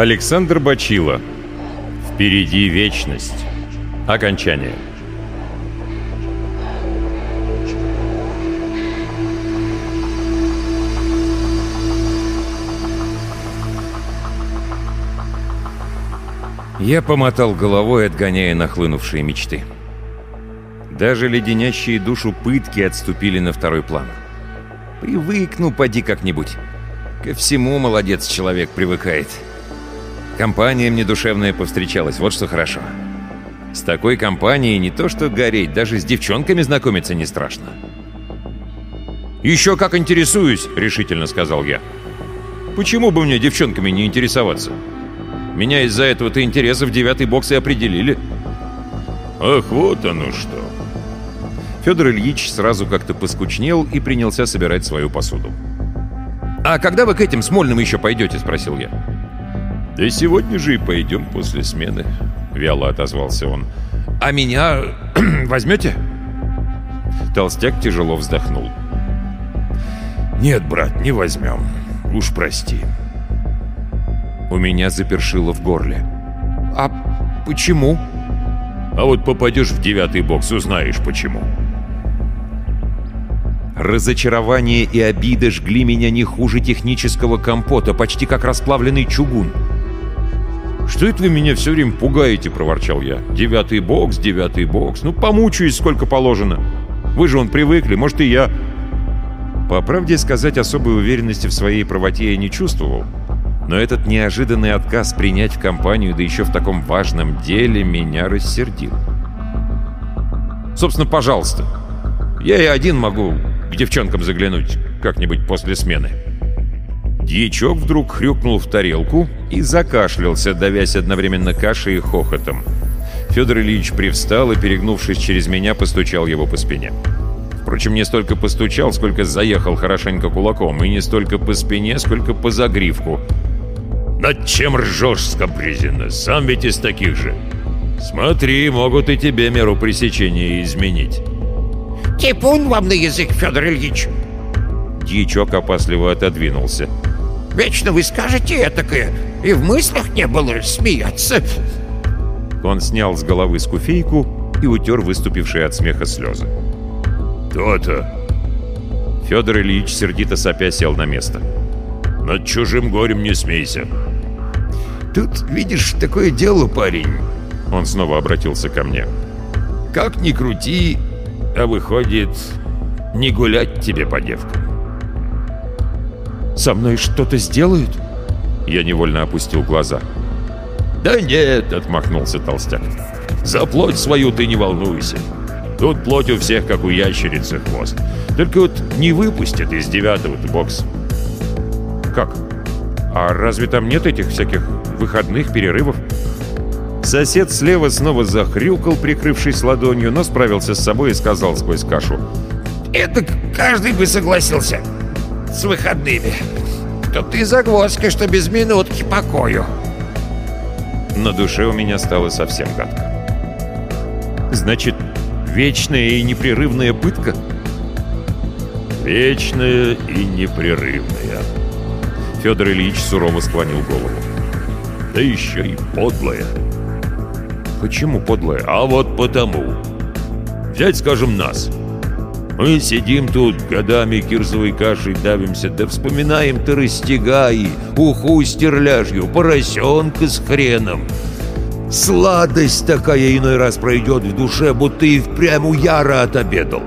Александр Бачила. Впереди вечность. Окончание. Я помотал головой, отгоняя нахлынувшие мечты. Даже леденящие душу пытки отступили на второй план. Привыкну, поди как-нибудь. Ко всему молодец человек привыкает. Компания мне душевная повстречалась, вот что хорошо. С такой компанией не то что гореть, даже с девчонками знакомиться не страшно. «Еще как интересуюсь», — решительно сказал я. «Почему бы мне девчонками не интересоваться? Меня из-за этого-то интереса в девятый бокс и определили». «Ах, вот оно что!» Федор Ильич сразу как-то поскучнел и принялся собирать свою посуду. «А когда вы к этим Смольным еще пойдете?» — спросил я. «Да сегодня же и пойдем после смены», — вяло отозвался он. «А меня возьмете?» Толстяк тяжело вздохнул. «Нет, брат, не возьмем. Уж прости». У меня запершило в горле. «А почему?» «А вот попадешь в девятый бокс, узнаешь почему». Разочарование и обида жгли меня не хуже технического компота, почти как расплавленный чугун. «Что это вы меня все время пугаете?» — проворчал я. «Девятый бокс, девятый бокс. Ну, помучаюсь, сколько положено. Вы же он привыкли, может, и я...» По правде сказать, особой уверенности в своей правоте я не чувствовал. Но этот неожиданный отказ принять в компанию, да еще в таком важном деле, меня рассердил. «Собственно, пожалуйста. Я и один могу к девчонкам заглянуть как-нибудь после смены». Дьячок вдруг хрюкнул в тарелку и закашлялся, давясь одновременно кашей и хохотом. Федор Ильич привстал и, перегнувшись через меня, постучал его по спине. Впрочем, не столько постучал, сколько заехал хорошенько кулаком, и не столько по спине, сколько по загривку. «Над чем ржешь, скобрезина? Сам ведь из таких же. Смотри, могут и тебе меру пресечения изменить». «Типун вам на язык, Федор Ильич!» Дьячок опасливо отодвинулся. «Вечно вы скажете этакое, и в мыслях не было смеяться!» Он снял с головы скуфейку и утер выступившие от смеха слезы. «То-то!» Федор Ильич сердито сопя сел на место. «Над чужим горем не смейся!» «Тут, видишь, такое дело, парень!» Он снова обратился ко мне. «Как ни крути, а выходит, не гулять тебе по девкам. «Со мной что-то сделают?» Я невольно опустил глаза. «Да нет», — отмахнулся толстяк. «За плоть свою ты не волнуйся. Тут плоть у всех, как у ящерицы хвост. Только вот не выпустят из девятого-то бокс». «Как? А разве там нет этих всяких выходных перерывов?» Сосед слева снова захрюкал, прикрывшись ладонью, но справился с собой и сказал сквозь кашу. «Это каждый бы согласился с выходными. Тут и загвоздка, что без минутки покою». На душе у меня стало совсем гадко. «Значит, вечная и непрерывная пытка?» «Вечная и непрерывная», — Федор Ильич сурово склонил голову. «Да еще и подлая». «Почему подлая?» «А вот потому. Взять, скажем, нас». Мы сидим тут, годами кирзовой кашей давимся, да вспоминаем тарастягаи, уху стерляжью, поросенка с хреном. Сладость такая иной раз пройдет в душе, будто и впрямь у яра отобедал.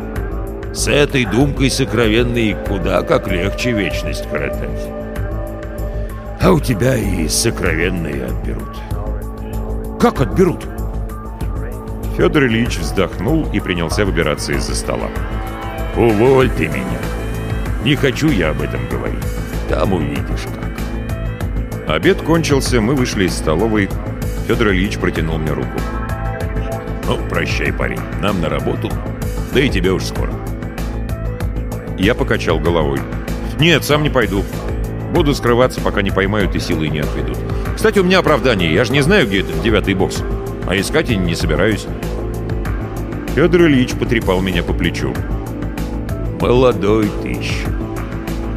С этой думкой сокровенной куда как легче вечность коротать. А у тебя и сокровенные отберут. Как отберут? Федор Ильич вздохнул и принялся выбираться из-за стола. «Уволь ты меня! Не хочу я об этом говорить. Там увидишь как». Обед кончился, мы вышли из столовой. Федор Ильич протянул мне руку. «Ну, прощай, парень, нам на работу. Да и тебе уж скоро». Я покачал головой. «Нет, сам не пойду. Буду скрываться, пока не поймают и силой не отведут. Кстати, у меня оправдание. Я же не знаю, где этот девятый бокс. А искать и не собираюсь». Федор Ильич потрепал меня по плечу. Молодой ты еще.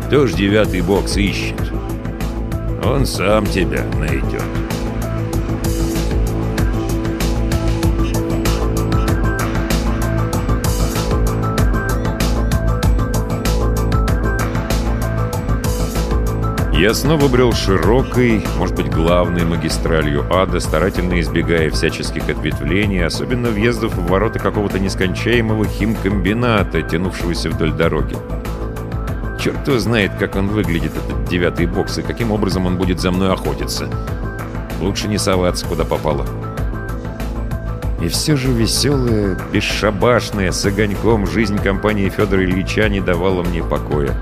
Кто ж девятый бокс ищет? Он сам тебя найдет. Я снова брел широкой, может быть, главной магистралью ада, старательно избегая всяческих ответвлений, особенно въездов в ворота какого-то нескончаемого химкомбината, тянувшегося вдоль дороги. Черт его знает, как он выглядит, этот девятый бокс, и каким образом он будет за мной охотиться. Лучше не соваться, куда попало. И все же веселая, бесшабашная, с огоньком жизнь компании Федора Ильича не давала мне покоя.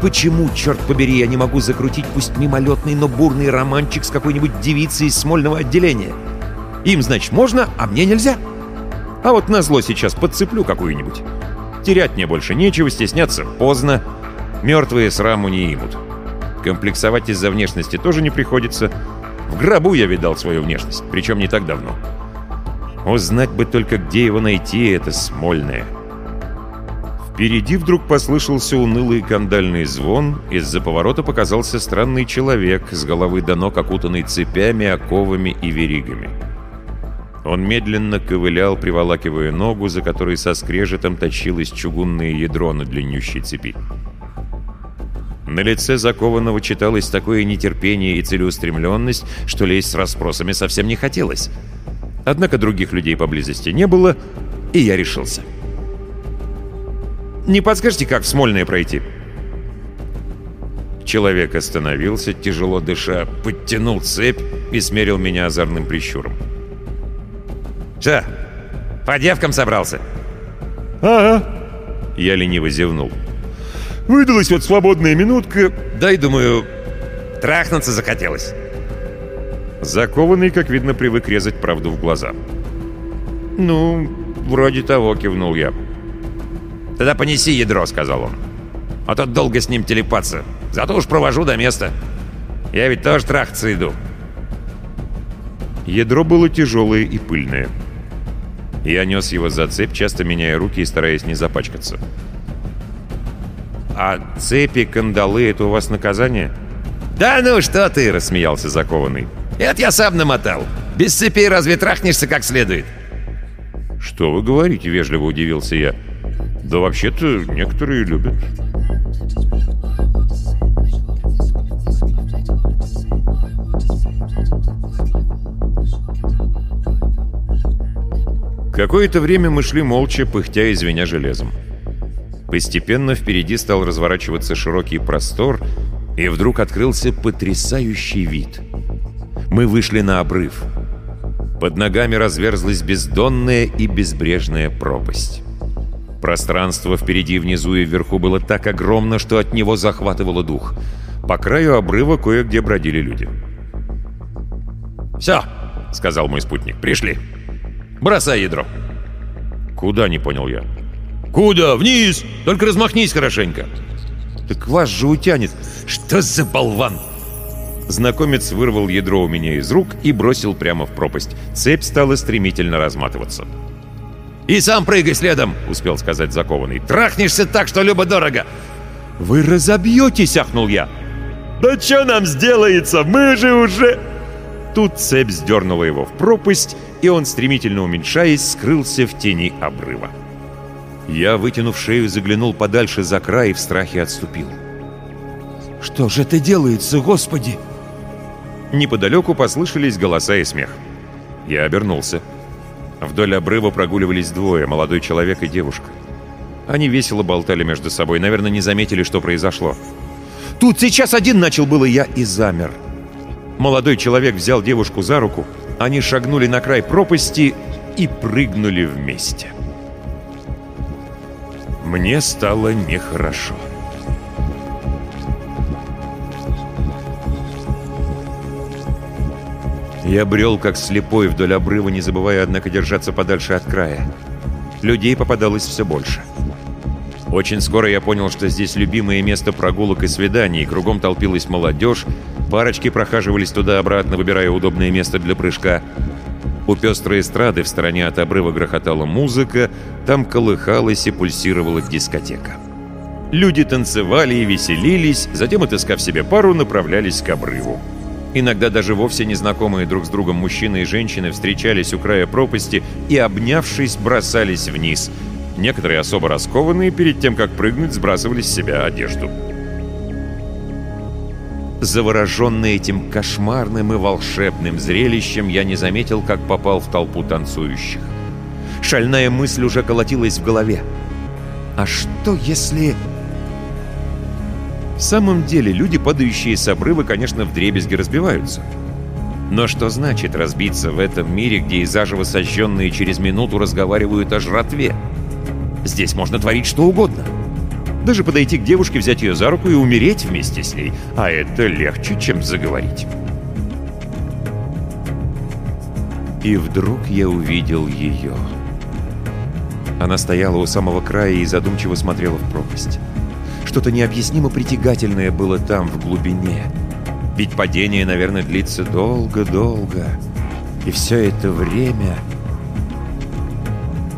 Почему, черт побери, я не могу закрутить пусть мимолетный, но бурный романчик с какой-нибудь девицей из смольного отделения? Им, значит, можно, а мне нельзя. А вот назло сейчас подцеплю какую-нибудь. Терять мне больше нечего, стесняться поздно. Мертвые сраму не имут. Комплексовать из-за внешности тоже не приходится. В гробу я видал свою внешность, причем не так давно. Узнать бы только, где его найти, это смольное. Впереди вдруг послышался унылый кандальный звон, из-за поворота показался странный человек, с головы до ног окутанный цепями, оковами и веригами. Он медленно ковылял, приволакивая ногу, за которой со скрежетом точилось чугунное ядро на длиннющей цепи. На лице закованного читалось такое нетерпение и целеустремленность, что лезть с расспросами совсем не хотелось. Однако других людей поблизости не было, и я решился. — не подскажете, как в Смольное пройти?» Человек остановился, тяжело дыша, подтянул цепь и смерил меня озорным прищуром. «Что, по девкам собрался?» «Ага». Я лениво зевнул. «Выдалась вот свободная минутка. Дай, думаю, трахнуться захотелось». Закованный, как видно, привык резать правду в глаза. «Ну, вроде того», — кивнул я. «Тогда понеси ядро», — сказал он. «А то долго с ним телепаться. Зато уж провожу до места. Я ведь тоже трахаться иду». Ядро было тяжелое и пыльное. Я нес его за цепь, часто меняя руки и стараясь не запачкаться. «А цепи, кандалы — это у вас наказание?» «Да ну что ты!» — рассмеялся закованный. «Это я сам намотал. Без цепей разве трахнешься как следует?» «Что вы говорите?» — вежливо удивился я. Да вообще-то некоторые любят. Какое-то время мы шли молча, пыхтя и звеня железом. Постепенно впереди стал разворачиваться широкий простор, и вдруг открылся потрясающий вид. Мы вышли на обрыв. Под ногами разверзлась бездонная и безбрежная пропасть. Пространство впереди, внизу и вверху было так огромно, что от него захватывало дух. По краю обрыва кое-где бродили люди. «Все!» — сказал мой спутник. «Пришли! Бросай ядро!» «Куда?» — не понял я. «Куда? Вниз! Только размахнись хорошенько!» «Так вас же утянет!» «Что за болван!» Знакомец вырвал ядро у меня из рук и бросил прямо в пропасть. Цепь стала стремительно разматываться. «И сам прыгай следом!» — успел сказать закованный. «Трахнешься так, что любо-дорого!» «Вы разобьетесь!» — ахнул я. «Да что нам сделается? Мы же уже...» Тут цепь сдернула его в пропасть, и он, стремительно уменьшаясь, скрылся в тени обрыва. Я, вытянув шею, заглянул подальше за край и в страхе отступил. «Что же это делается, Господи?» Неподалеку послышались голоса и смех. Я обернулся. Вдоль обрыва прогуливались двое, молодой человек и девушка. Они весело болтали между собой, наверное, не заметили, что произошло. Тут сейчас один начал было я и замер. Молодой человек взял девушку за руку, они шагнули на край пропасти и прыгнули вместе. Мне стало нехорошо. Я брел как слепой вдоль обрыва, не забывая, однако, держаться подальше от края. Людей попадалось все больше. Очень скоро я понял, что здесь любимое место прогулок и свиданий, кругом толпилась молодежь, парочки прохаживались туда-обратно, выбирая удобное место для прыжка. У пестрой эстрады в стороне от обрыва грохотала музыка, там колыхалась и пульсировала дискотека. Люди танцевали и веселились, затем, отыскав себе пару, направлялись к обрыву. Иногда даже вовсе незнакомые друг с другом мужчины и женщины встречались у края пропасти и, обнявшись, бросались вниз. Некоторые особо раскованные перед тем, как прыгнуть, сбрасывали с себя одежду. Завороженный этим кошмарным и волшебным зрелищем, я не заметил, как попал в толпу танцующих. Шальная мысль уже колотилась в голове. А что если... В самом деле, люди, падающие с обрыва, конечно, в дребезги разбиваются. Но что значит разбиться в этом мире, где и заживо сожженные через минуту разговаривают о жратве? Здесь можно творить что угодно. Даже подойти к девушке, взять ее за руку и умереть вместе с ней. А это легче, чем заговорить. И вдруг я увидел ее. Она стояла у самого края и задумчиво смотрела в пропасть. Что-то необъяснимо притягательное было там, в глубине. Ведь падение, наверное, длится долго-долго. И все это время...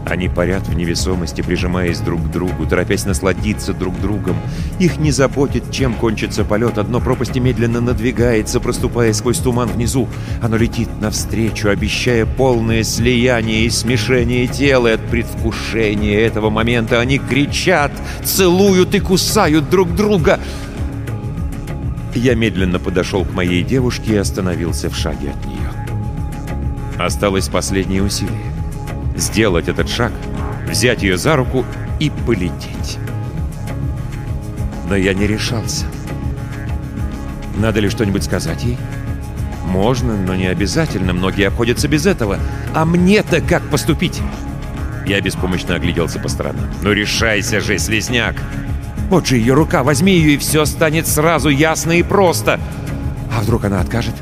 Они парят в невесомости, прижимаясь друг к другу, торопясь насладиться друг другом. Их не заботит, чем кончится полет. Одно пропасти медленно надвигается, проступая сквозь туман внизу. Оно летит навстречу, обещая полное слияние и смешение тела. От предвкушения этого момента они кричат, целуют и кусают друг друга. Я медленно подошел к моей девушке и остановился в шаге от нее. Осталось последнее усилие сделать этот шаг, взять ее за руку и полететь. Но я не решался. Надо ли что-нибудь сказать ей? Можно, но не обязательно. Многие обходятся без этого. А мне-то как поступить? Я беспомощно огляделся по сторонам. «Ну решайся же, слезняк! Вот же ее рука, возьми ее, и все станет сразу ясно и просто! А вдруг она откажет?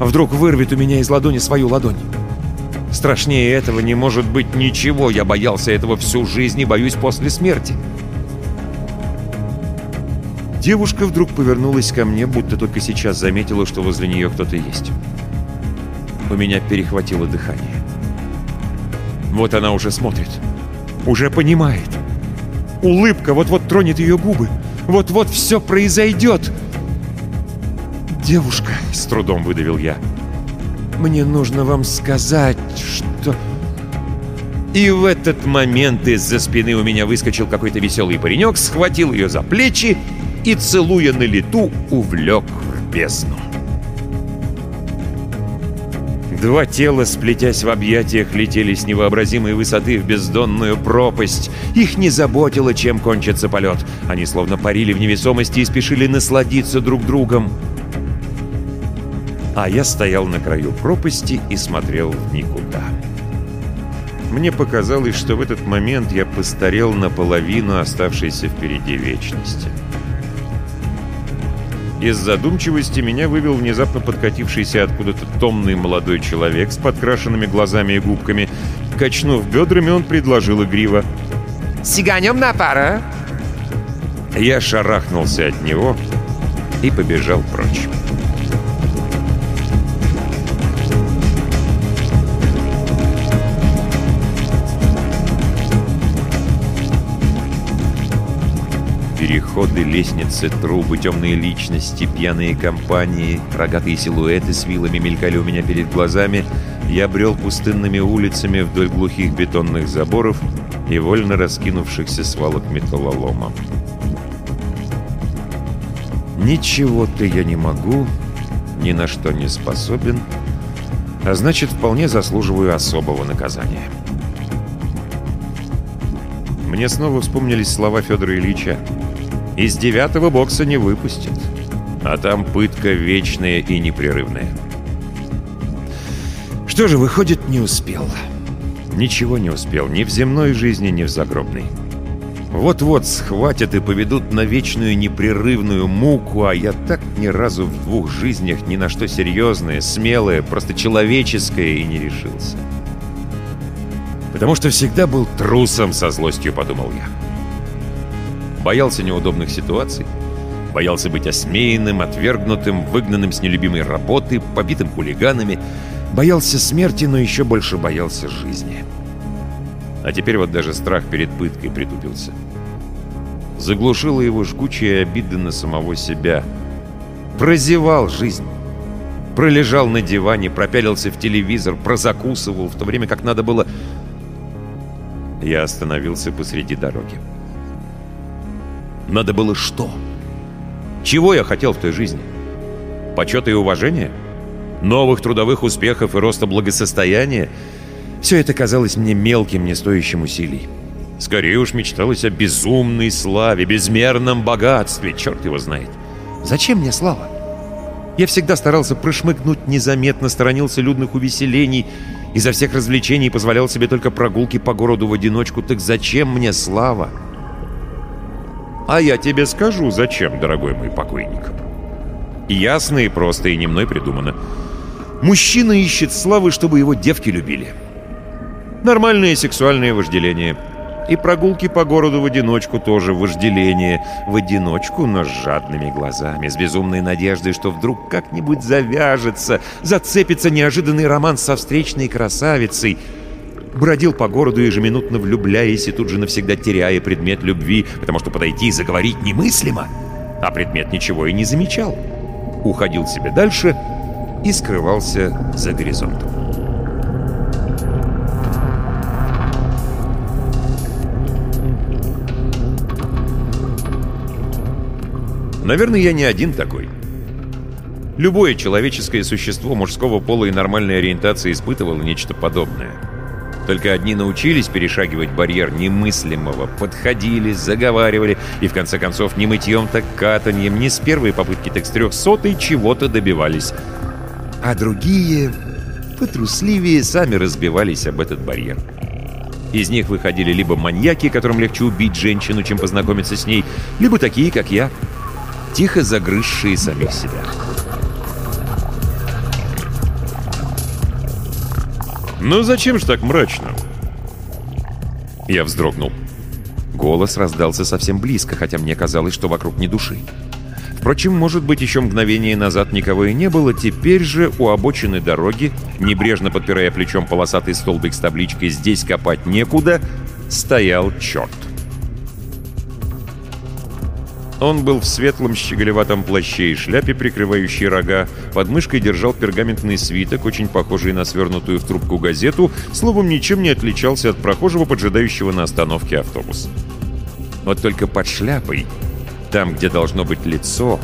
А вдруг вырвет у меня из ладони свою ладонь? Страшнее этого не может быть ничего. Я боялся этого всю жизнь и боюсь после смерти. Девушка вдруг повернулась ко мне, будто только сейчас заметила, что возле нее кто-то есть. У меня перехватило дыхание. Вот она уже смотрит. Уже понимает. Улыбка вот-вот тронет ее губы. Вот-вот все произойдет. «Девушка», — с трудом выдавил я, — «мне нужно вам сказать, что...» И в этот момент из-за спины у меня выскочил какой-то веселый паренек, схватил ее за плечи и, целуя на лету, увлек в бездну. Два тела, сплетясь в объятиях, летели с невообразимой высоты в бездонную пропасть. Их не заботило, чем кончится полет. Они словно парили в невесомости и спешили насладиться друг другом. А я стоял на краю пропасти и смотрел в никуда. Мне показалось, что в этот момент я постарел наполовину оставшейся впереди вечности. Из задумчивости меня вывел внезапно подкатившийся откуда-то томный молодой человек с подкрашенными глазами и губками. Качнув бедрами, он предложил игриво. «Сиганем на пара!» Я шарахнулся от него и побежал прочь. Переходы, лестницы, трубы, темные личности, пьяные компании, рогатые силуэты с вилами мелькали у меня перед глазами. Я брел пустынными улицами вдоль глухих бетонных заборов и вольно раскинувшихся свалок металлолома. Ничего-то я не могу, ни на что не способен, а значит, вполне заслуживаю особого наказания. Мне снова вспомнились слова Федора Ильича. Из девятого бокса не выпустят. А там пытка вечная и непрерывная. Что же, выходит, не успел. Ничего не успел, ни в земной жизни, ни в загробной. Вот-вот схватят и поведут на вечную непрерывную муку, а я так ни разу в двух жизнях ни на что серьезное, смелое, просто человеческое и не решился. Потому что всегда был трусом, со злостью подумал я. Боялся неудобных ситуаций, боялся быть осмеянным, отвергнутым, выгнанным с нелюбимой работы, побитым хулиганами, боялся смерти, но еще больше боялся жизни. А теперь вот даже страх перед пыткой притупился. заглушила его жгучие обиды на самого себя. Прозевал жизнь. Пролежал на диване, пропялился в телевизор, прозакусывал, в то время как надо было... Я остановился посреди дороги. Надо было что? Чего я хотел в той жизни? Почета и уважения? Новых трудовых успехов и роста благосостояния? Все это казалось мне мелким, не стоящим усилий. Скорее уж мечталось о безумной славе, безмерном богатстве, черт его знает. Зачем мне слава? Я всегда старался прошмыгнуть незаметно, сторонился людных увеселений, изо всех развлечений позволял себе только прогулки по городу в одиночку. Так зачем мне слава? А я тебе скажу, зачем, дорогой мой покойник. Ясно и просто, и не мной придумано. Мужчина ищет славы, чтобы его девки любили. Нормальное сексуальное вожделение — и прогулки по городу в одиночку тоже вожделение. В одиночку, но с жадными глазами, с безумной надеждой, что вдруг как-нибудь завяжется, зацепится неожиданный роман со встречной красавицей. Бродил по городу, ежеминутно влюбляясь и тут же навсегда теряя предмет любви, потому что подойти и заговорить немыслимо. А предмет ничего и не замечал. Уходил себе дальше и скрывался за горизонтом. Наверное, я не один такой. Любое человеческое существо мужского пола и нормальной ориентации испытывало нечто подобное. Только одни научились перешагивать барьер немыслимого, подходили, заговаривали, и в конце концов ни мытьем, так катаньем, ни с первой попытки, так с трехсотой чего-то добивались. А другие, потрусливее, сами разбивались об этот барьер. Из них выходили либо маньяки, которым легче убить женщину, чем познакомиться с ней, либо такие, как я, тихо загрызшие самих себя. «Ну зачем же так мрачно?» Я вздрогнул. Голос раздался совсем близко, хотя мне казалось, что вокруг ни души. Впрочем, может быть, еще мгновение назад никого и не было, теперь же у обочины дороги, небрежно подпирая плечом полосатый столбик с табличкой «Здесь копать некуда», стоял черт. Он был в светлом щеголеватом плаще и шляпе, прикрывающей рога. Под мышкой держал пергаментный свиток, очень похожий на свернутую в трубку газету, словом, ничем не отличался от прохожего, поджидающего на остановке автобус. Вот только под шляпой, там, где должно быть лицо,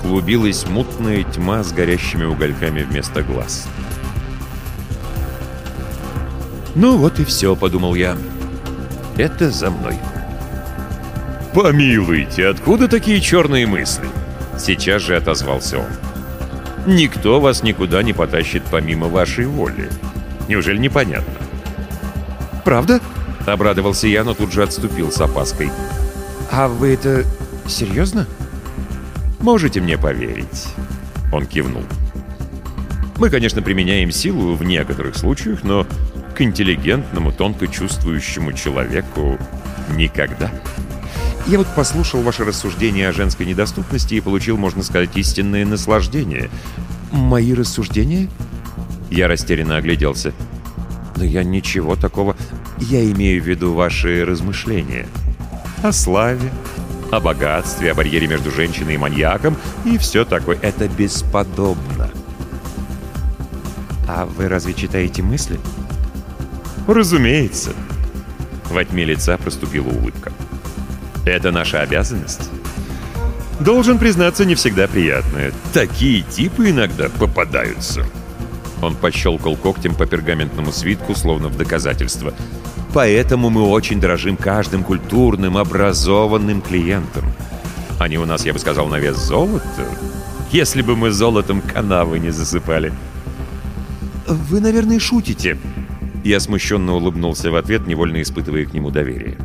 клубилась мутная тьма с горящими угольками вместо глаз. «Ну вот и все», — подумал я. «Это за мной». «Помилуйте, откуда такие черные мысли?» Сейчас же отозвался он. «Никто вас никуда не потащит помимо вашей воли. Неужели непонятно?» «Правда?» — обрадовался я, но тут же отступил с опаской. «А вы это серьезно?» «Можете мне поверить», — он кивнул. «Мы, конечно, применяем силу в некоторых случаях, но к интеллигентному, тонко чувствующему человеку никогда». Я вот послушал ваши рассуждения о женской недоступности и получил, можно сказать, истинное наслаждение. Мои рассуждения? Я растерянно огляделся. Да я ничего такого... Я имею в виду ваши размышления. О славе, о богатстве, о барьере между женщиной и маньяком и все такое. Это бесподобно. А вы разве читаете мысли? Разумеется. Во тьме лица проступила улыбка. Это наша обязанность. Должен признаться, не всегда приятная. Такие типы иногда попадаются. Он пощелкал когтем по пергаментному свитку, словно в доказательство. Поэтому мы очень дорожим каждым культурным, образованным клиентом. Они у нас, я бы сказал, на вес золота. Если бы мы золотом канавы не засыпали. «Вы, наверное, шутите». Я смущенно улыбнулся в ответ, невольно испытывая к нему доверие.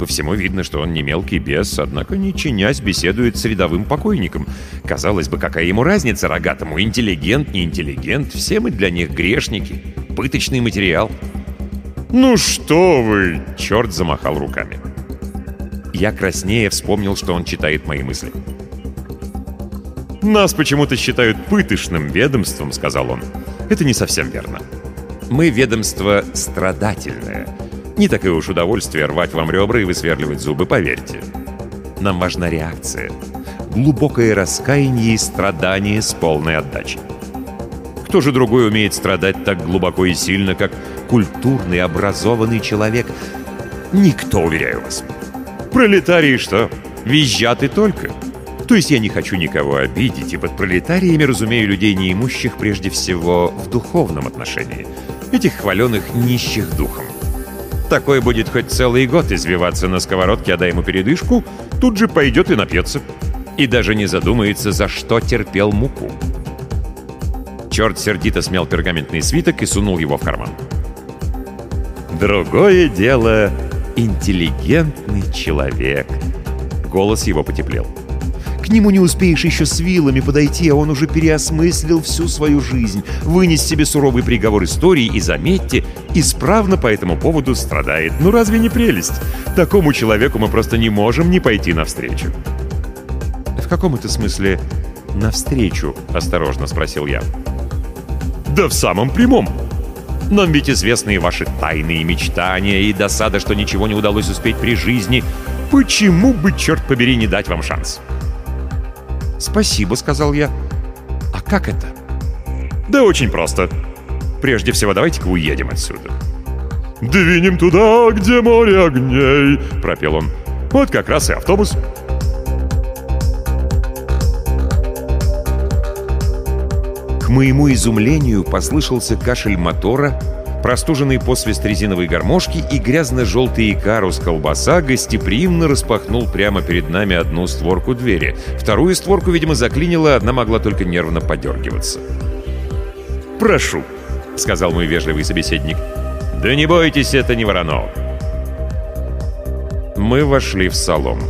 По всему видно, что он не мелкий бес, однако не чинясь беседует с рядовым покойником. Казалось бы, какая ему разница рогатому? Интеллигент, не интеллигент, все мы для них грешники. Пыточный материал. «Ну что вы!» — черт замахал руками. Я краснее вспомнил, что он читает мои мысли. «Нас почему-то считают пыточным ведомством», — сказал он. «Это не совсем верно. Мы ведомство страдательное» Не такое уж удовольствие рвать вам ребра и высверливать зубы, поверьте. Нам важна реакция. Глубокое раскаяние и страдание с полной отдачей. Кто же другой умеет страдать так глубоко и сильно, как культурный, образованный человек? Никто, уверяю вас. Пролетарии что? Визжат и только. То есть я не хочу никого обидеть, и под пролетариями разумею людей неимущих прежде всего в духовном отношении. Этих хваленых нищих духом. Такой будет хоть целый год извиваться на сковородке, а дай ему передышку, тут же пойдет и напьется. И даже не задумается, за что терпел муку. Черт сердито смял пергаментный свиток и сунул его в карман. Другое дело — интеллигентный человек. Голос его потеплел. Нему не успеешь еще с вилами подойти, а он уже переосмыслил всю свою жизнь, вынес себе суровый приговор истории и, заметьте, исправно по этому поводу страдает. Ну разве не прелесть? Такому человеку мы просто не можем не пойти навстречу. «В каком это смысле навстречу?» — осторожно спросил я. «Да в самом прямом. Нам ведь известны ваши тайные мечтания, и досада, что ничего не удалось успеть при жизни. Почему бы, черт побери, не дать вам шанс?» «Спасибо», — сказал я. «А как это?» «Да очень просто. Прежде всего, давайте-ка уедем отсюда». «Двинем туда, где море огней», — пропел он. «Вот как раз и автобус». К моему изумлению послышался кашель мотора, простуженный посвист резиновой гармошки и грязно-желтый икарус колбаса гостеприимно распахнул прямо перед нами одну створку двери. Вторую створку, видимо, заклинило, одна могла только нервно подергиваться. «Прошу», — сказал мой вежливый собеседник. «Да не бойтесь, это не Воронов». Мы вошли в салон.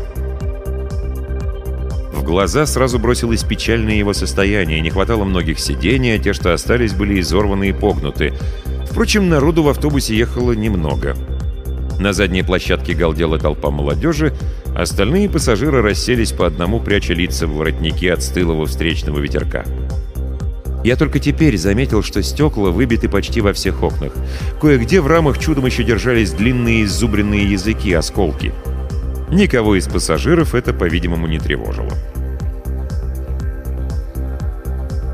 В глаза сразу бросилось печальное его состояние. Не хватало многих сидений, а те, что остались, были изорваны и погнуты. Впрочем, народу в автобусе ехало немного. На задней площадке галдела толпа молодежи, остальные пассажиры расселись по одному, пряча лица в воротнике от стылого встречного ветерка. Я только теперь заметил, что стекла выбиты почти во всех окнах. Кое-где в рамах чудом еще держались длинные иззубренные языки, осколки. Никого из пассажиров это, по-видимому, не тревожило.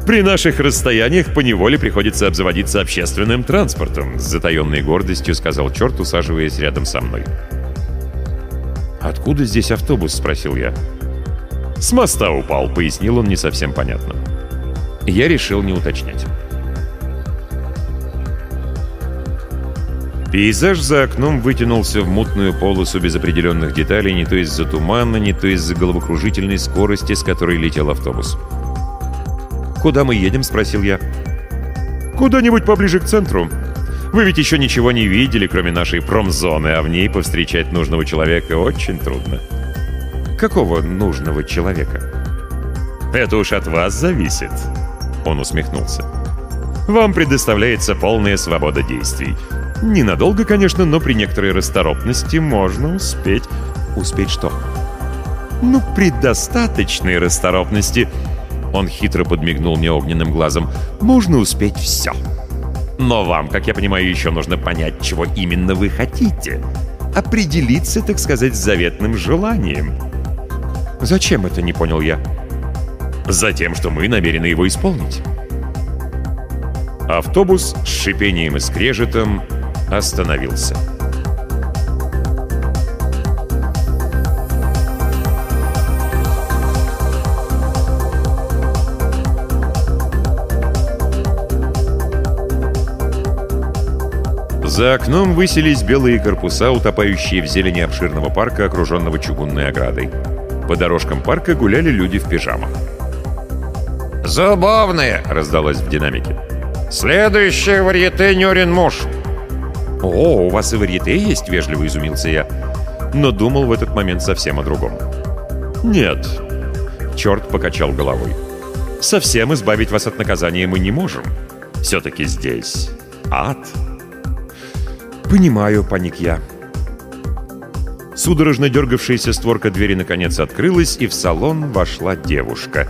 При наших расстояниях поневоле приходится обзаводиться общественным транспортом, с затаенной гордостью сказал черт, усаживаясь рядом со мной. «Откуда здесь автобус?» — спросил я. «С моста упал», — пояснил он не совсем понятно. Я решил не уточнять. Пейзаж за окном вытянулся в мутную полосу без определенных деталей не то из-за тумана, не то из-за головокружительной скорости, с которой летел автобус. «Куда мы едем?» — спросил я. «Куда-нибудь поближе к центру. Вы ведь еще ничего не видели, кроме нашей промзоны, а в ней повстречать нужного человека очень трудно». «Какого нужного человека?» «Это уж от вас зависит», — он усмехнулся. «Вам предоставляется полная свобода действий. Ненадолго, конечно, но при некоторой расторопности можно успеть...» «Успеть что?» «Ну, при достаточной расторопности...» Он хитро подмигнул мне огненным глазом. «Можно успеть все. Но вам, как я понимаю, еще нужно понять, чего именно вы хотите. Определиться, так сказать, с заветным желанием». «Зачем это?» — не понял я. «Затем, что мы намерены его исполнить». Автобус с шипением и скрежетом остановился. За окном высились белые корпуса, утопающие в зелени обширного парка, окруженного чугунной оградой. По дорожкам парка гуляли люди в пижамах. «Забавные!» — раздалось в динамике. «Следующее варьете Нюрин муж!» «О, у вас и варьете есть?» — вежливо изумился я. Но думал в этот момент совсем о другом. «Нет». Черт покачал головой. «Совсем избавить вас от наказания мы не можем. Все-таки здесь ад». «Понимаю», — паник я. Судорожно дергавшаяся створка двери наконец открылась, и в салон вошла девушка.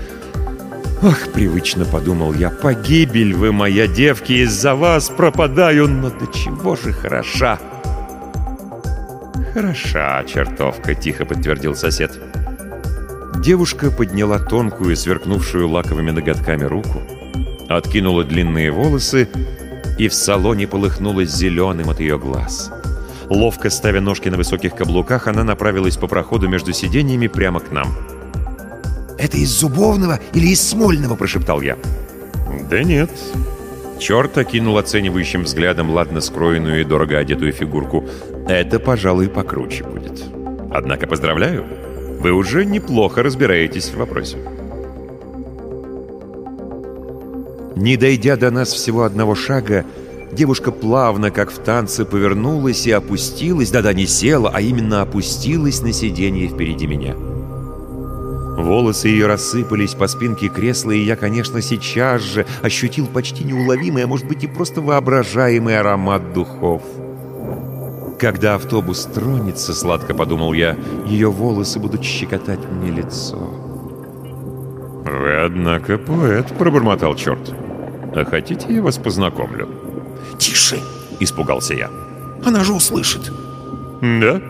«Ах, привычно подумал я, погибель вы, моя девки, из-за вас пропадаю, но до чего же хороша!» «Хороша чертовка», — тихо подтвердил сосед. Девушка подняла тонкую, сверкнувшую лаковыми ноготками руку, откинула длинные волосы, и в салоне полыхнулось зеленым от ее глаз. Ловко ставя ножки на высоких каблуках, она направилась по проходу между сиденьями прямо к нам. «Это из зубовного или из смольного?» – прошептал я. «Да нет». Черт окинул оценивающим взглядом ладно скроенную и дорого одетую фигурку. «Это, пожалуй, покруче будет. Однако поздравляю, вы уже неплохо разбираетесь в вопросе». Не дойдя до нас всего одного шага, девушка плавно, как в танце, повернулась и опустилась, да-да, не села, а именно опустилась на сиденье впереди меня. Волосы ее рассыпались по спинке кресла, и я, конечно, сейчас же ощутил почти неуловимый, а может быть и просто воображаемый аромат духов. Когда автобус тронется, сладко подумал я, ее волосы будут щекотать мне лицо. «Вы, однако, поэт», — пробормотал черт. «А хотите, я вас познакомлю?» «Тише!» — испугался я. «Она же услышит!» «Да?»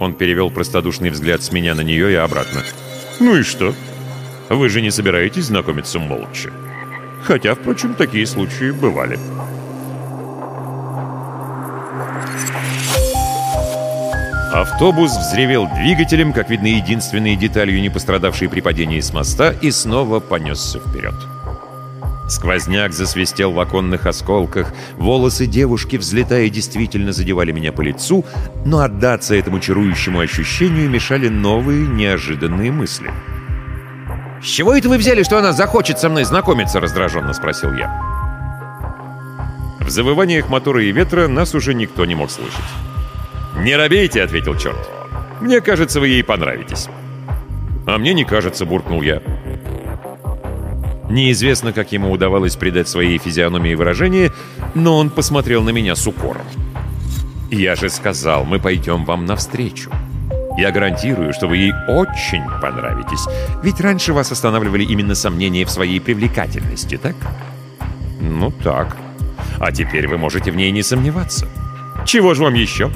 Он перевел простодушный взгляд с меня на нее и обратно. «Ну и что? Вы же не собираетесь знакомиться молча. Хотя, впрочем, такие случаи бывали». Автобус взревел двигателем, как видно, единственной деталью, не пострадавшей при падении с моста, и снова понесся вперед. Сквозняк засвистел в оконных осколках, волосы девушки, взлетая, действительно задевали меня по лицу, но отдаться этому чарующему ощущению мешали новые, неожиданные мысли. «С чего это вы взяли, что она захочет со мной знакомиться?» — раздраженно спросил я. В завываниях мотора и ветра нас уже никто не мог слышать. «Не робейте», — ответил черт. «Мне кажется, вы ей понравитесь». «А мне не кажется», — буркнул я. Неизвестно, как ему удавалось придать своей физиономии выражение, но он посмотрел на меня с укором. «Я же сказал, мы пойдем вам навстречу. Я гарантирую, что вы ей очень понравитесь, ведь раньше вас останавливали именно сомнения в своей привлекательности, так?» «Ну так. А теперь вы можете в ней не сомневаться. Чего же вам еще?»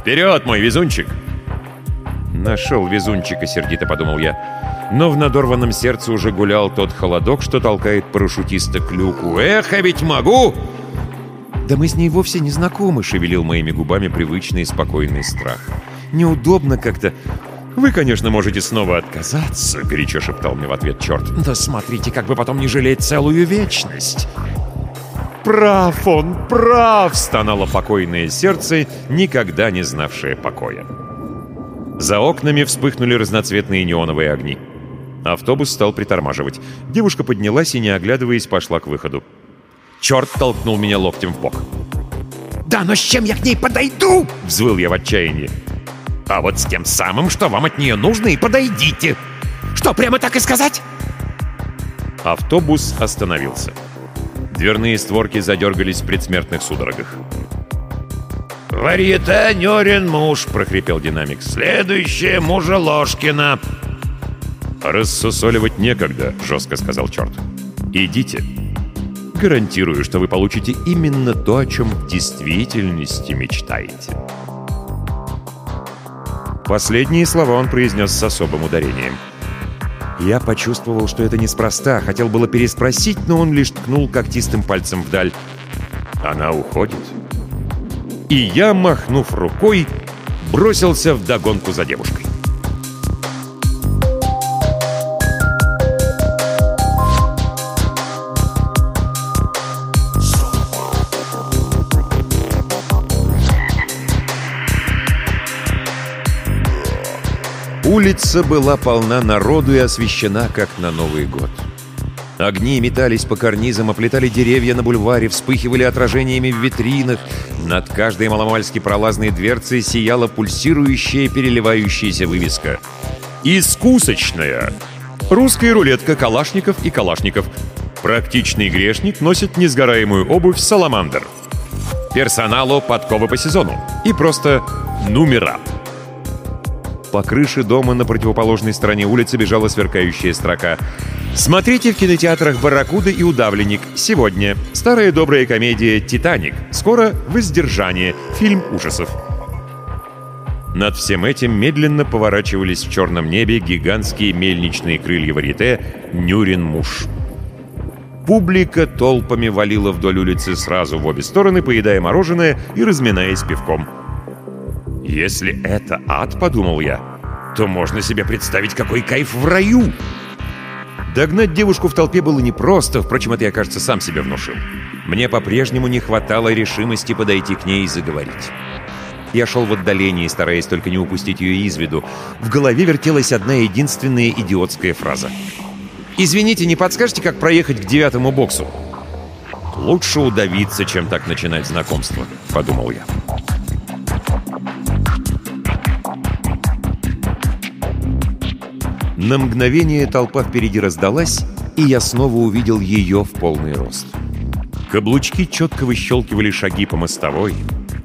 «Вперед, мой везунчик!» «Нашел везунчика», — сердито подумал я. Но в надорванном сердце уже гулял тот холодок, что толкает парашютиста к люку. «Эх, а ведь могу!» «Да мы с ней вовсе не знакомы», — шевелил моими губами привычный и спокойный страх. «Неудобно как-то. Вы, конечно, можете снова отказаться», — горячо шептал мне в ответ черт. «Да смотрите, как бы потом не жалеть целую вечность!» «Прав он, прав!» — стонало покойное сердце, никогда не знавшее покоя. За окнами вспыхнули разноцветные неоновые огни. Автобус стал притормаживать. Девушка поднялась и, не оглядываясь, пошла к выходу. Черт толкнул меня локтем в бок. «Да, но с чем я к ней подойду?» — взвыл я в отчаянии. «А вот с тем самым, что вам от нее нужно, и подойдите!» «Что, прямо так и сказать?» Автобус остановился. Дверные створки задергались в предсмертных судорогах. «Варьета Нерин муж», — прохрипел динамик. «Следующее мужа Ложкина». «Рассусоливать некогда», — жестко сказал черт. «Идите. Гарантирую, что вы получите именно то, о чем в действительности мечтаете». Последние слова он произнес с особым ударением — я почувствовал, что это неспроста, хотел было переспросить, но он лишь ткнул когтистым пальцем вдаль. Она уходит. И я, махнув рукой, бросился в догонку за девушкой. Улица была полна народу и освещена, как на Новый год. Огни метались по карнизам, оплетали деревья на бульваре, вспыхивали отражениями в витринах. Над каждой маломальски пролазной дверцей сияла пульсирующая, переливающаяся вывеска. «Искусочная!» Русская рулетка калашников и калашников. Практичный грешник носит несгораемую обувь «Саламандр». Персоналу подковы по сезону. И просто номера. По крыше дома на противоположной стороне улицы бежала сверкающая строка. Смотрите в кинотеатрах «Барракуда» и «Удавленник» сегодня. Старая добрая комедия «Титаник». Скоро «Воздержание». Фильм ужасов. Над всем этим медленно поворачивались в черном небе гигантские мельничные крылья варьете «Нюрин-Муш». Публика толпами валила вдоль улицы сразу в обе стороны, поедая мороженое и разминаясь пивком. «Если это ад, — подумал я, — то можно себе представить, какой кайф в раю!» Догнать девушку в толпе было непросто, впрочем, это я, кажется, сам себе внушил. Мне по-прежнему не хватало решимости подойти к ней и заговорить. Я шел в отдалении, стараясь только не упустить ее из виду. В голове вертелась одна единственная идиотская фраза. «Извините, не подскажете, как проехать к девятому боксу?» «Лучше удавиться, чем так начинать знакомство», — подумал я. На мгновение толпа впереди раздалась, и я снова увидел ее в полный рост. Каблучки четко выщелкивали шаги по мостовой.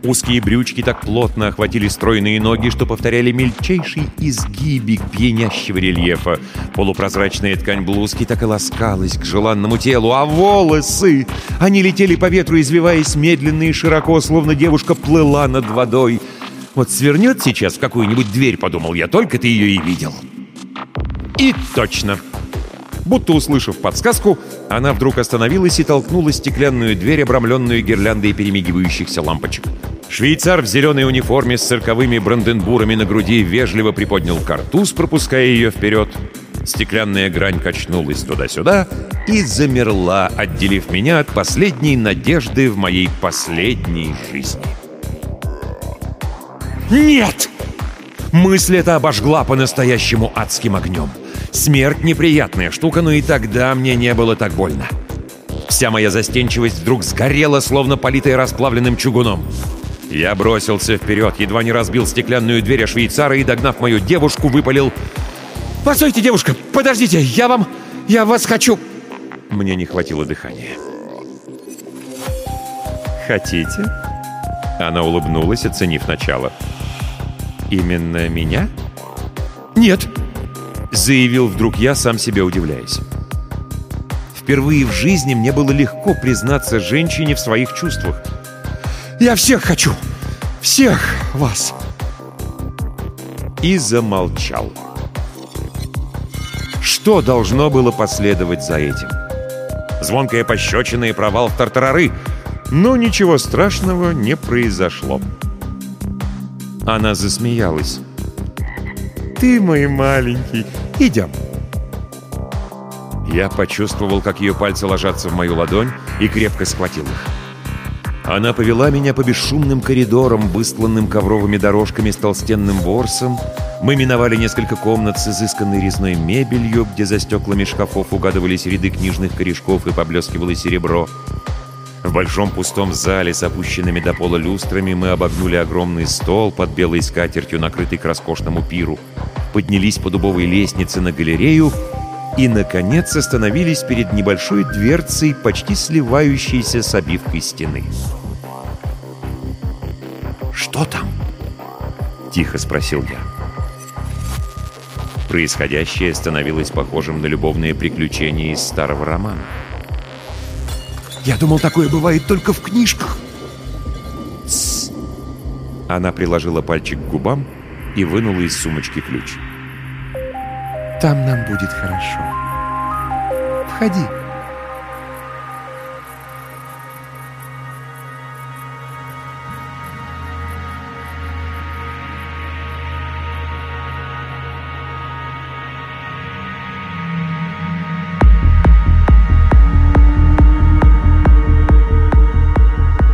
Узкие брючки так плотно охватили стройные ноги, что повторяли мельчайший изгибик пьянящего рельефа. Полупрозрачная ткань блузки так и ласкалась к желанному телу, а волосы... Они летели по ветру, извиваясь медленно и широко, словно девушка плыла над водой. Вот свернет сейчас в какую-нибудь дверь, подумал я, только ты ее и видел. И точно. Будто услышав подсказку, она вдруг остановилась и толкнула стеклянную дверь, обрамленную гирляндой перемигивающихся лампочек. Швейцар в зеленой униформе с цирковыми бранденбурами на груди вежливо приподнял картуз, пропуская ее вперед. Стеклянная грань качнулась туда-сюда и замерла, отделив меня от последней надежды в моей последней жизни. «Нет!» Мысль эта обожгла по-настоящему адским огнем. Смерть неприятная штука, но и тогда мне не было так больно. Вся моя застенчивость вдруг сгорела, словно политая расплавленным чугуном. Я бросился вперед, едва не разбил стеклянную дверь о швейцара и, догнав мою девушку, выпалил «Постойте, девушка, подождите, я вам... я вас хочу...» Мне не хватило дыхания. «Хотите?» Она улыбнулась, оценив начало. «Именно меня?» «Нет!» Заявил вдруг я, сам себе удивляясь. Впервые в жизни мне было легко признаться женщине в своих чувствах. «Я всех хочу! Всех вас!» И замолчал. Что должно было последовать за этим? Звонкая пощечина и провал в тартарары. Но ничего страшного не произошло. Она засмеялась. «Ты мой маленький, идем!» Я почувствовал, как ее пальцы ложатся в мою ладонь и крепко схватил их. Она повела меня по бесшумным коридорам, выстланным ковровыми дорожками с толстенным ворсом. Мы миновали несколько комнат с изысканной резной мебелью, где за стеклами шкафов угадывались ряды книжных корешков и поблескивало серебро. В большом пустом зале с опущенными до пола люстрами мы обогнули огромный стол под белой скатертью, накрытый к роскошному пиру, поднялись по дубовой лестнице на галерею и, наконец, остановились перед небольшой дверцей, почти сливающейся с обивкой стены. «Что там?» — тихо спросил я. Происходящее становилось похожим на любовные приключения из старого романа. Я думал, такое бывает только в книжках. Она приложила пальчик к губам и вынула из сумочки ключ. Там нам будет хорошо. Входи.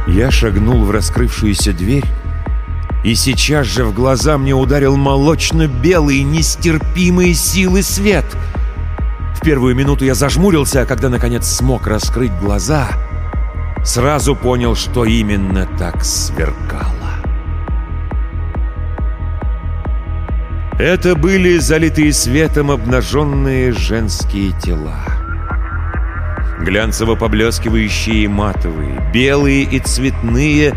Я шагнул в раскрывшуюся дверь, и сейчас же в глаза мне ударил молочно-белый, нестерпимый силы свет. В первую минуту я зажмурился, а когда, наконец, смог раскрыть глаза, сразу понял, что именно так сверкало. Это были залитые светом обнаженные женские тела глянцево поблескивающие и матовые, белые и цветные.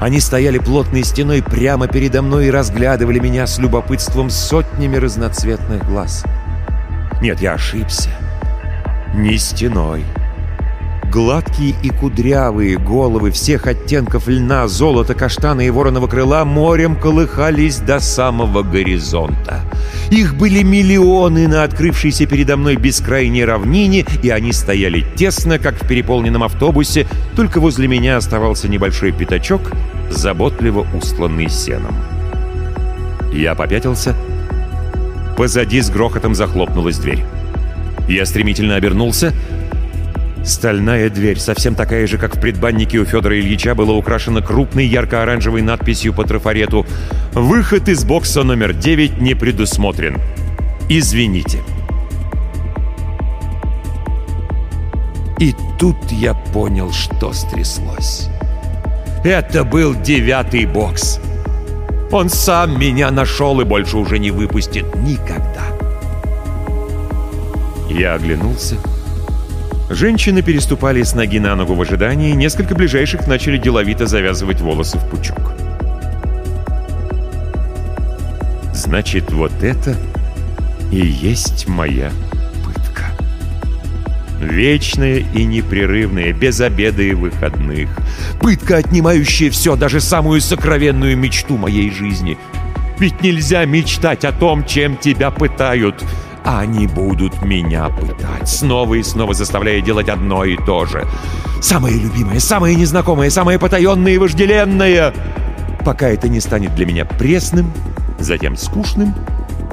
Они стояли плотной стеной прямо передо мной и разглядывали меня с любопытством сотнями разноцветных глаз. Нет, я ошибся. Не стеной. Гладкие и кудрявые головы всех оттенков льна, золота, каштана и вороного крыла морем колыхались до самого горизонта. Их были миллионы на открывшейся передо мной бескрайней равнине, и они стояли тесно, как в переполненном автобусе, только возле меня оставался небольшой пятачок, заботливо устланный сеном. Я попятился. Позади с грохотом захлопнулась дверь. Я стремительно обернулся. Стальная дверь, совсем такая же, как в предбаннике у Федора Ильича, была украшена крупной ярко-оранжевой надписью по трафарету «Выход из бокса номер 9 не предусмотрен. Извините». И тут я понял, что стряслось. Это был девятый бокс. Он сам меня нашел и больше уже не выпустит никогда. Я оглянулся. Женщины переступали с ноги на ногу в ожидании, несколько ближайших начали деловито завязывать волосы в пучок. Значит, вот это и есть моя пытка. Вечная и непрерывная, без обеда и выходных. Пытка, отнимающая все, даже самую сокровенную мечту моей жизни. Ведь нельзя мечтать о том, чем тебя пытают — они будут меня пытать, снова и снова заставляя делать одно и то же. Самое любимое, самое незнакомое, самое потаенное и вожделенное. Пока это не станет для меня пресным, затем скучным,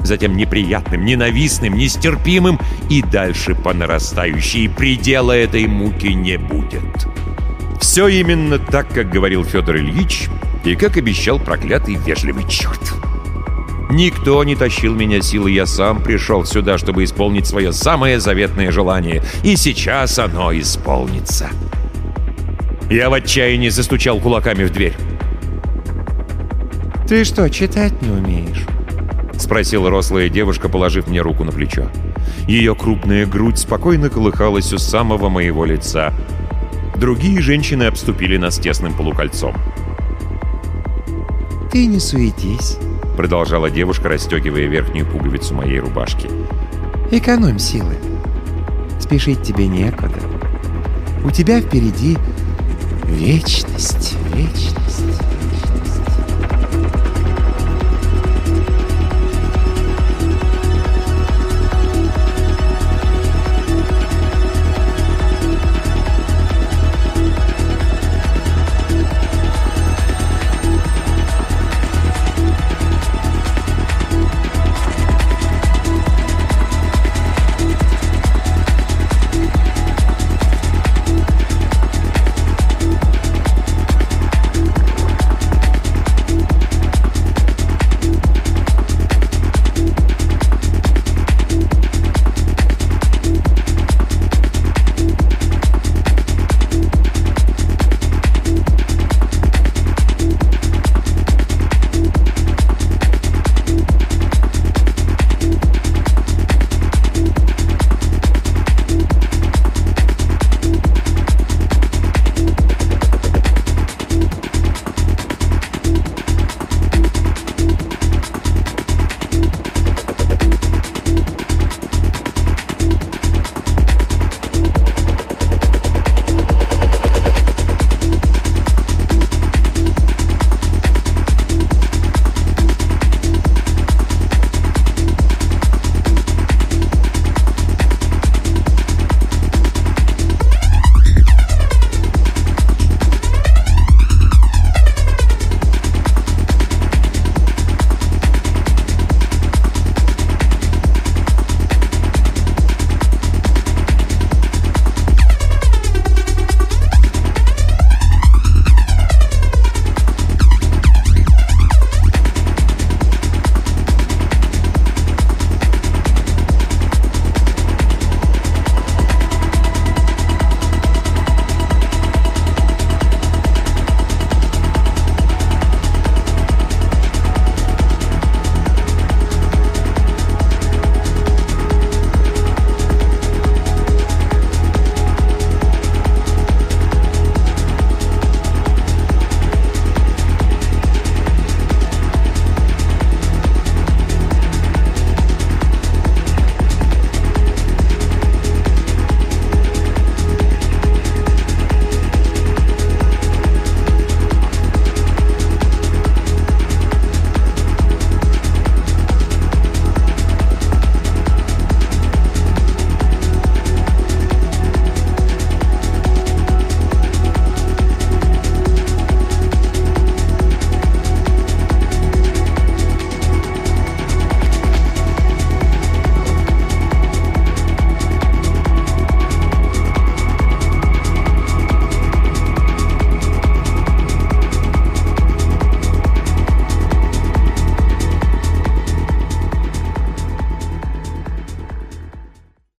затем неприятным, ненавистным, нестерпимым и дальше по нарастающей. Предела этой муки не будет. Все именно так, как говорил Федор Ильич и как обещал проклятый вежливый черт. Никто не тащил меня силой, я сам пришел сюда, чтобы исполнить свое самое заветное желание. И сейчас оно исполнится. Я в отчаянии застучал кулаками в дверь. «Ты что, читать не умеешь?» — спросила рослая девушка, положив мне руку на плечо. Ее крупная грудь спокойно колыхалась у самого моего лица. Другие женщины обступили нас тесным полукольцом. «Ты не суетись. — продолжала девушка, расстегивая верхнюю пуговицу моей рубашки. «Экономь силы. Спешить тебе некуда. У тебя впереди вечность, вечность».